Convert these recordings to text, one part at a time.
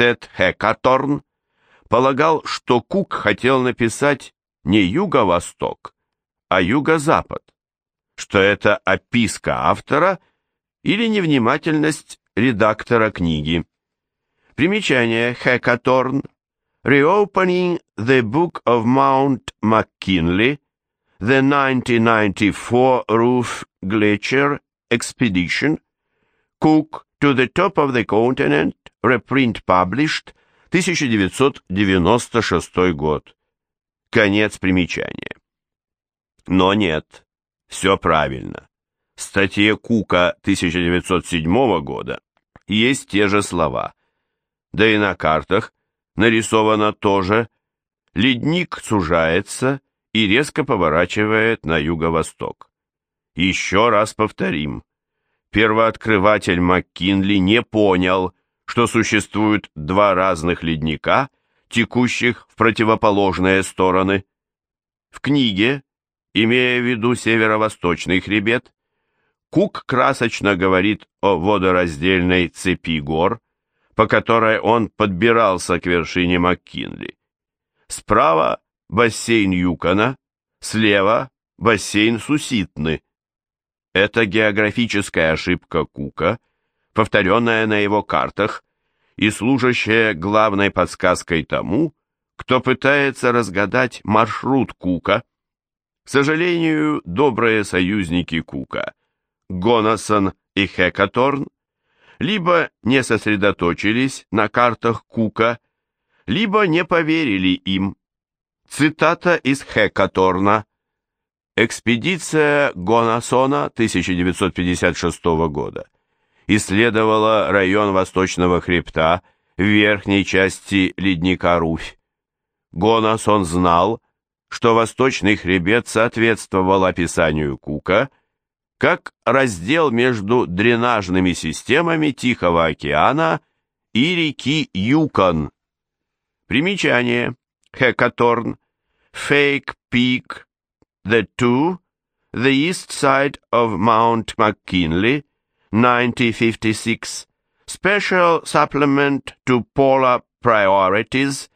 Тед Хекаторн полагал, что Кук хотел написать не юго-восток, а юго-запад, что это описка автора или невнимательность редактора книги. Примечание. Хекаторн. Reopening the Book of Mount McKinley, the 1994 Roof Glacier Expedition, Cook to the Top of the Continent, reprint published, 1996 год. Конец примечания. Но нет, все правильно. В статье Кука 1907 года есть те же слова. Да и на картах нарисовано тоже. Ледник сужается и резко поворачивает на юго-восток. Еще раз повторим. Первооткрыватель МакКинли не понял, что существуют два разных ледника, текущих в противоположные стороны. В книге, имея в виду северо-восточный хребет, Кук красочно говорит о водораздельной цепи гор, по которой он подбирался к вершине МакКинли. Справа бассейн Юкона, слева бассейн Суситны. Это географическая ошибка Кука – повторенная на его картах и служащая главной подсказкой тому, кто пытается разгадать маршрут Кука. К сожалению, добрые союзники Кука, Гонасон и Хекаторн, либо не сосредоточились на картах Кука, либо не поверили им. Цитата из Хекаторна. Экспедиция Гонасона 1956 года исследовала район Восточного хребта в верхней части ледника Руфь. Гонасон знал, что Восточный хребет соответствовал описанию Кука как раздел между дренажными системами Тихого океана и реки Юкон. Примечание. Хекаторн. Fake Peak. The Two. The East Side of Mount McKinley. 1956, Special Supplement to Polar Priorities,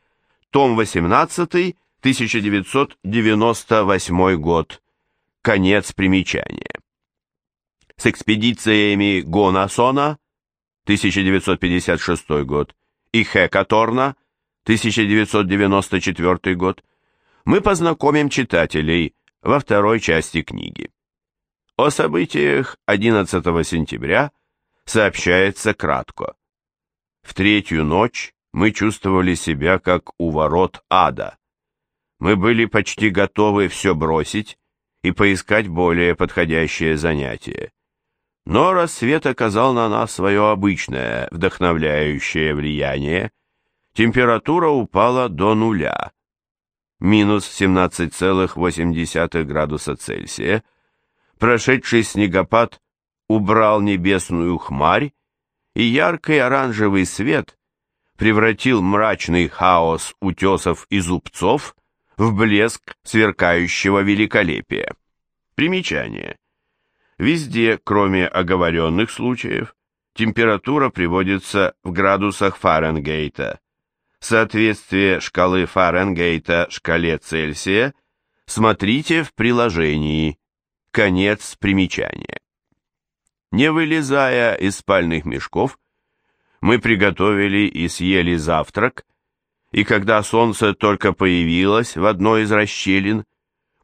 том 18, 1998 год. Конец примечания. С экспедициями Гонасона, 1956 год, и Хекаторна, 1994 год, мы познакомим читателей во второй части книги. О событиях 11 сентября сообщается кратко. В третью ночь мы чувствовали себя как у ворот ада. Мы были почти готовы все бросить и поискать более подходящее занятие. Но рассвет оказал на нас свое обычное вдохновляющее влияние. Температура упала до нуля, минус 17,8 градуса Цельсия, Прошедший снегопад убрал небесную хмарь, и яркий оранжевый свет превратил мрачный хаос утесов и зубцов в блеск сверкающего великолепия. Примечание. Везде, кроме оговоренных случаев, температура приводится в градусах Фаренгейта. Соответствие шкалы Фаренгейта шкале Цельсия смотрите в приложении. Конец примечания. Не вылезая из спальных мешков, мы приготовили и съели завтрак, и когда солнце только появилось в одной из расщелин,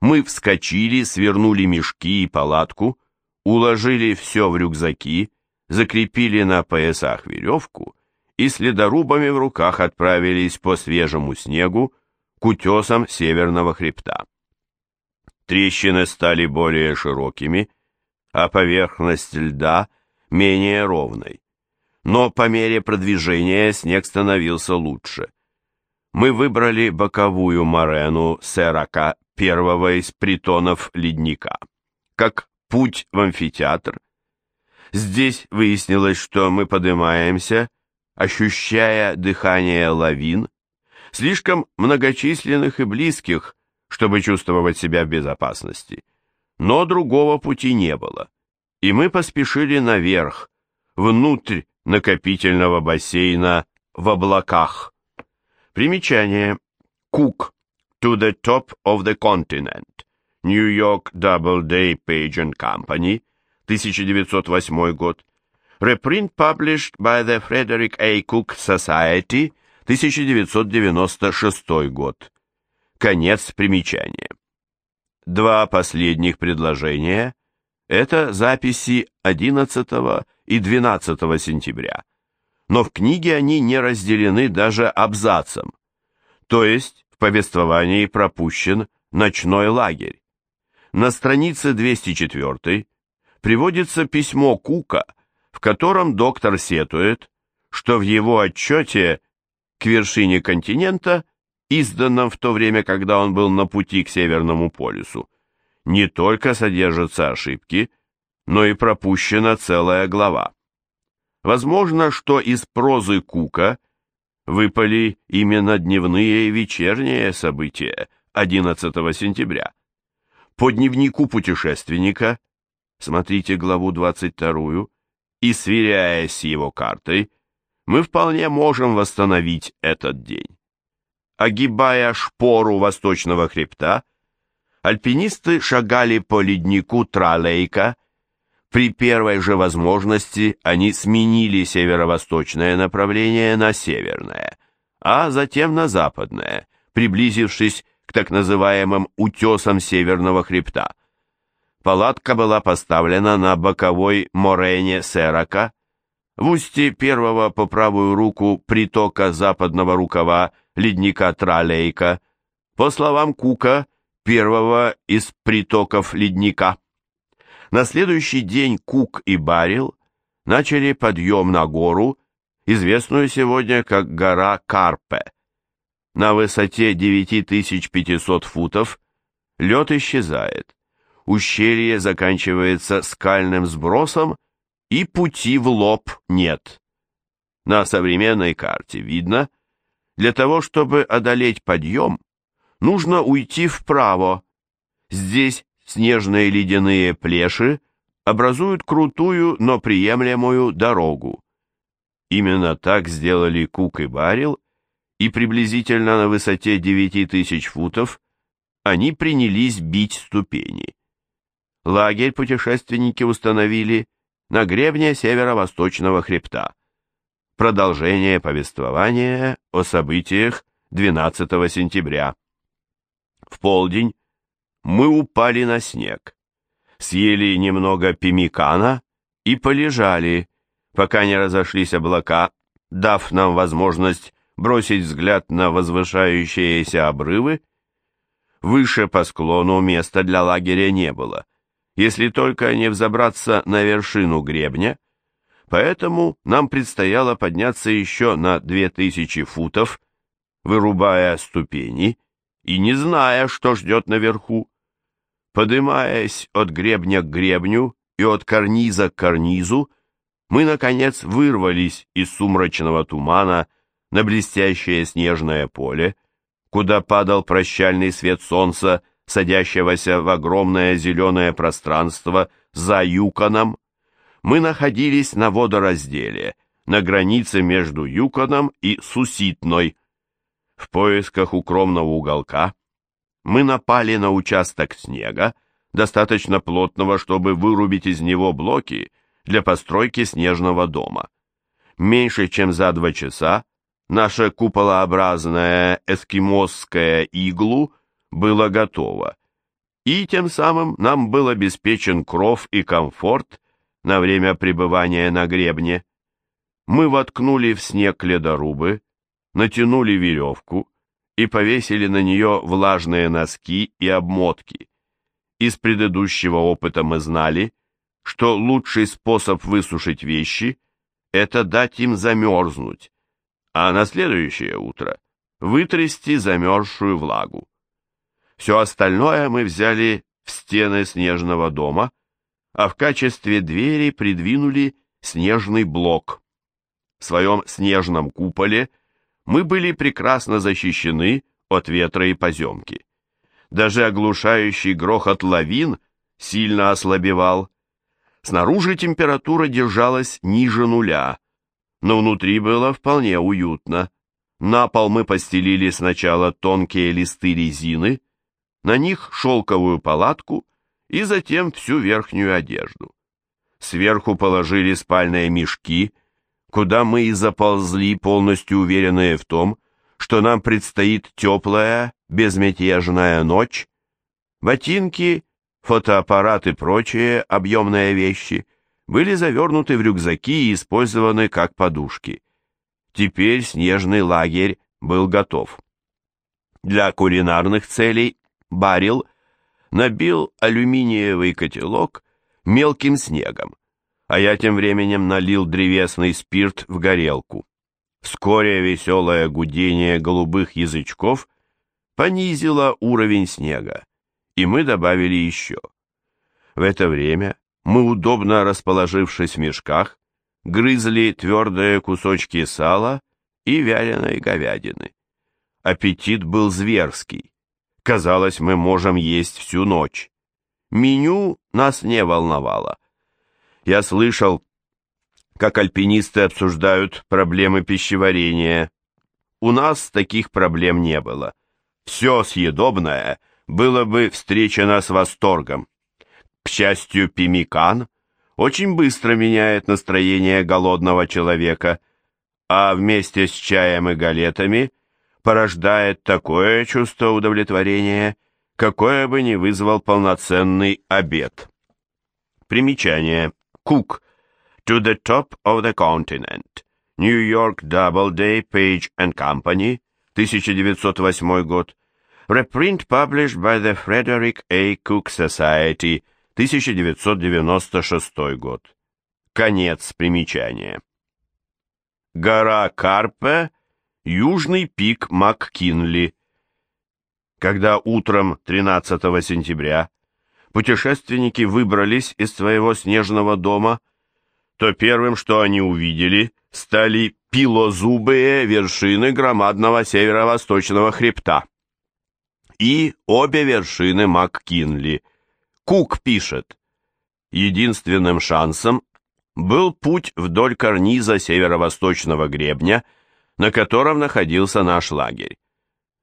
мы вскочили, свернули мешки и палатку, уложили все в рюкзаки, закрепили на поясах веревку и следорубами в руках отправились по свежему снегу к утесам северного хребта. Трещины стали более широкими, а поверхность льда менее ровной. Но по мере продвижения снег становился лучше. Мы выбрали боковую морену Серака, первого из притонов ледника, как путь в амфитеатр. Здесь выяснилось, что мы поднимаемся, ощущая дыхание лавин, слишком многочисленных и близких, чтобы чувствовать себя в безопасности. Но другого пути не было, и мы поспешили наверх, внутрь накопительного бассейна в облаках. Примечание. Кук. To the top of the continent. New York Doubleday Page and Company. 1908 год. Reprint published by the Frederick A. Cook Society. 1996 год. Конец примечания. Два последних предложения – это записи 11 и 12 сентября, но в книге они не разделены даже абзацем, то есть в повествовании пропущен ночной лагерь. На странице 204 приводится письмо Кука, в котором доктор сетует, что в его отчете к вершине континента изданном в то время, когда он был на пути к Северному полюсу, не только содержатся ошибки, но и пропущена целая глава. Возможно, что из прозы Кука выпали именно дневные и вечерние события 11 сентября. По дневнику путешественника, смотрите главу 22, и сверяясь с его картой, мы вполне можем восстановить этот день. Огибая шпору восточного хребта, альпинисты шагали по леднику Тралейка. При первой же возможности они сменили северо-восточное направление на северное, а затем на западное, приблизившись к так называемым утесам северного хребта. Палатка была поставлена на боковой морене Серака, в устье первого по правую руку притока западного рукава ледника Тралейка, по словам Кука, первого из притоков ледника. На следующий день Кук и Барил начали подъем на гору, известную сегодня как гора Карпе. На высоте 9500 футов лед исчезает, ущелье заканчивается скальным сбросом и пути в лоб нет. На современной карте видно, для того, чтобы одолеть подъем, нужно уйти вправо. Здесь снежные ледяные плеши образуют крутую, но приемлемую дорогу. Именно так сделали Кук и Барил, и приблизительно на высоте 9000 футов они принялись бить ступени. Лагерь путешественники установили на гребне северо-восточного хребта продолжение повествования о событиях 12 сентября. В полдень мы упали на снег, съели немного пимикана и полежали, пока не разошлись облака, дав нам возможность бросить взгляд на возвышающиеся обрывы. Выше по склону места для лагеря не было, если только не взобраться на вершину гребня, Поэтому нам предстояло подняться еще на 2000 футов, вырубая ступени и не зная, что ждет наверху. Подымаясь от гребня к гребню и от карниза к карнизу, мы, наконец, вырвались из сумрачного тумана на блестящее снежное поле, куда падал прощальный свет солнца, садящегося в огромное зеленое пространство за Юконом, мы находились на водоразделе, на границе между Юконом и Суситной. В поисках укромного уголка мы напали на участок снега, достаточно плотного, чтобы вырубить из него блоки для постройки снежного дома. Меньше чем за два часа наше куполообразное эскимосское иглу было готово, и тем самым нам был обеспечен кров и комфорт на время пребывания на гребне. Мы воткнули в снег ледорубы, натянули веревку и повесили на нее влажные носки и обмотки. Из предыдущего опыта мы знали, что лучший способ высушить вещи – это дать им замерзнуть, а на следующее утро вытрясти замерзшую влагу. Все остальное мы взяли в стены снежного дома – а в качестве двери придвинули снежный блок. В своем снежном куполе мы были прекрасно защищены от ветра и поземки. Даже оглушающий грохот лавин сильно ослабевал. Снаружи температура держалась ниже нуля, но внутри было вполне уютно. На пол мы постелили сначала тонкие листы резины, на них шелковую палатку и затем всю верхнюю одежду. Сверху положили спальные мешки, куда мы и заползли, полностью уверенные в том, что нам предстоит теплая, безмятежная ночь. Ботинки, фотоаппарат и прочие объемные вещи были завернуты в рюкзаки и использованы как подушки. Теперь снежный лагерь был готов. Для кулинарных целей Барил набил алюминиевый котелок мелким снегом, а я тем временем налил древесный спирт в горелку. Вскоре веселое гудение голубых язычков понизило уровень снега, и мы добавили еще. В это время мы, удобно расположившись в мешках, грызли твердые кусочки сала и вяленой говядины. Аппетит был зверский. Казалось, мы можем есть всю ночь. Меню нас не волновало. Я слышал, как альпинисты обсуждают проблемы пищеварения. У нас таких проблем не было. Все съедобное было бы встречено с восторгом. К счастью, пимикан очень быстро меняет настроение голодного человека, а вместе с чаем и галетами порождает такое чувство удовлетворения, какое бы не вызвал полноценный обед. Примечание. Cook. To the top of the continent. New York Doubleday, Page and Company, 1908 год. Reprint published by the Frederick A. Cook Society, 1996 год. Конец примечания. Гора Карпе, южный пик МакКинли. Когда утром 13 сентября путешественники выбрались из своего снежного дома, то первым, что они увидели, стали пилозубые вершины громадного северо-восточного хребта. И обе вершины МакКинли. Кук пишет, единственным шансом был путь вдоль карниза северо-восточного гребня, на котором находился наш лагерь.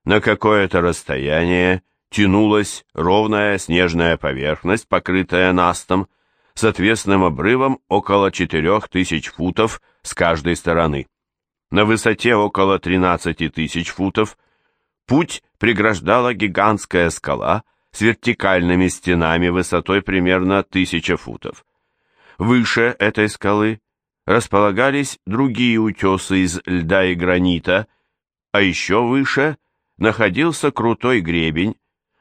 На какое-то расстояние тянулась ровная снежная поверхность, покрытая настом, с отвесным обрывом около 4000 футов с каждой стороны. На высоте около 13 тысяч футов путь преграждала гигантская скала с вертикальными стенами высотой примерно 1000 футов. Выше этой скалы располагались другие утесы из льда и гранита, а еще выше находился крутой гребень,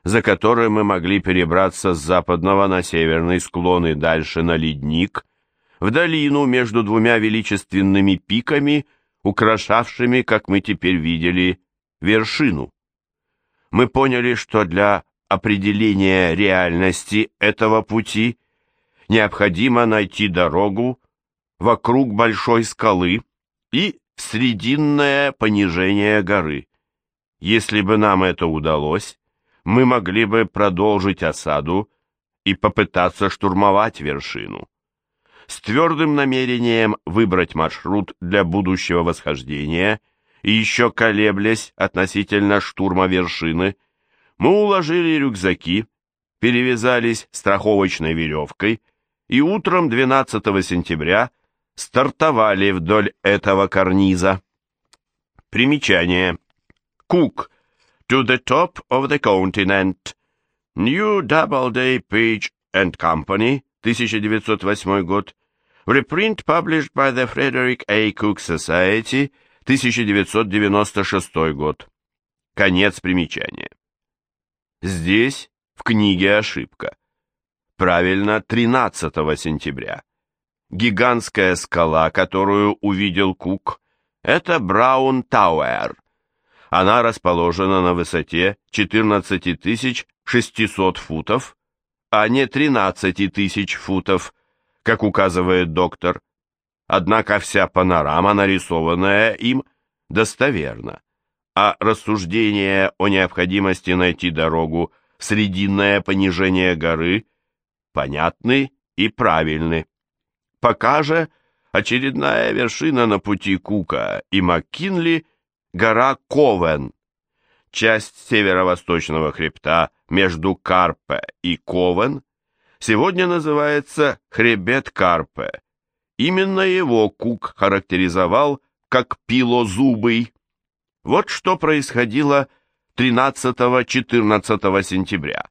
за которым мы могли перебраться с западного на северный склон и дальше на ледник, в долину между двумя величественными пиками, украшавшими, как мы теперь видели, вершину. Мы поняли, что для определения реальности этого пути необходимо найти дорогу вокруг большой скалы и срединное понижение горы. Если бы нам это удалось, мы могли бы продолжить осаду и попытаться штурмовать вершину. С твердым намерением выбрать маршрут для будущего восхождения и еще колеблясь относительно штурма вершины, мы уложили рюкзаки, перевязались страховочной веревкой и утром 12 сентября стартовали вдоль этого карниза. Примечание. Кук To the top of the continent. New Doubleday Page and Company, 1908 год. Reprint published by the Frederick A. Cook Society, 1996 год. Конец примечания. Здесь в книге ошибка. Правильно, 13 сентября. Гигантская скала, которую увидел Кук, это Браун Тауэр, она расположена на высоте 14 600 футов, а не 13 тысяч футов, как указывает доктор. Однако вся панорама, нарисованная им, достоверна, а рассуждение о необходимости найти дорогу в срединное понижение горы понятны и правильны. Пока же Очередная вершина на пути Кука и МакКинли – гора Ковен. Часть северо-восточного хребта между Карпе и Ковен сегодня называется хребет Карпе. Именно его Кук характеризовал как пилозубый. Вот что происходило 13-14 сентября.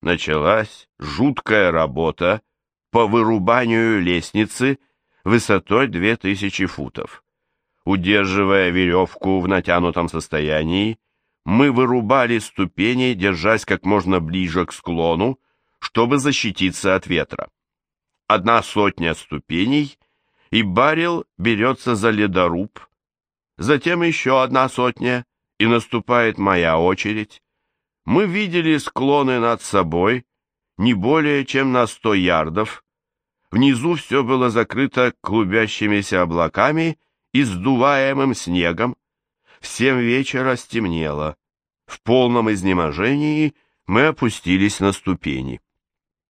Началась жуткая работа по вырубанию лестницы высотой 2000 футов. Удерживая веревку в натянутом состоянии, мы вырубали ступени, держась как можно ближе к склону, чтобы защититься от ветра. Одна сотня ступеней, и барил берется за ледоруб. Затем еще одна сотня, и наступает моя очередь. Мы видели склоны над собой не более чем на сто ярдов. Внизу все было закрыто клубящимися облаками и сдуваемым снегом. В семь вечера стемнело. В полном изнеможении мы опустились на ступени.